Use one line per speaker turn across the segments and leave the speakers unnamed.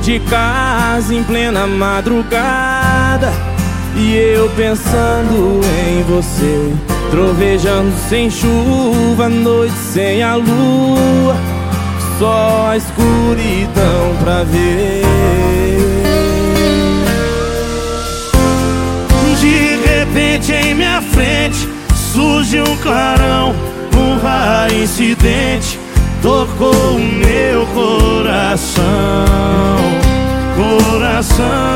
de casa em plena madrugada. E eu pensando em você Trovejando sem chuva, noite sem a lua. Só a escuridão pra ver.
De repente em minha frente surge um clarão Um raio incidente. Tocou o meu coração Coração,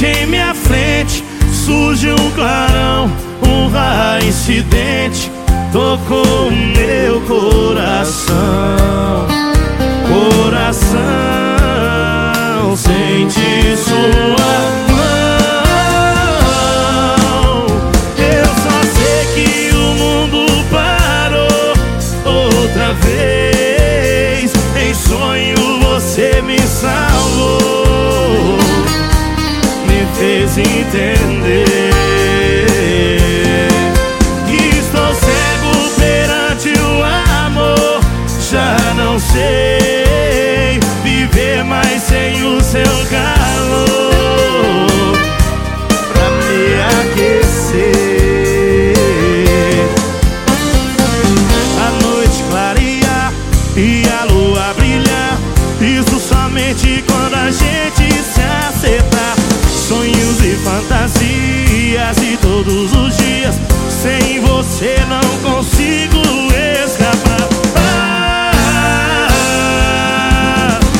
em minha frente surge um clarão, um raio incidente tocou meu coração, coração entender que estou cego perante o amor. Já não sei viver mais sem o seu calor pra me aquecer. A noite clarear e a lua brilhar. Isso somente quando a gente fantasias E todos os dias. Sem você não consigo escapar. Ah,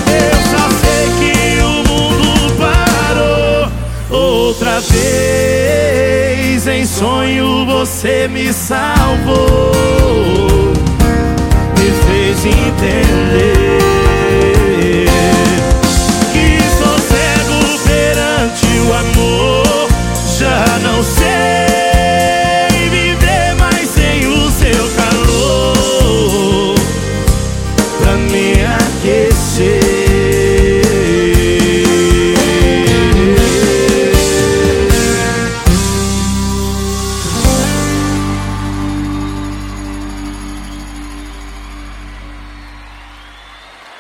Eu só sei que o mundo parou. Outra vez Em sonho você me salvou. Me fez entender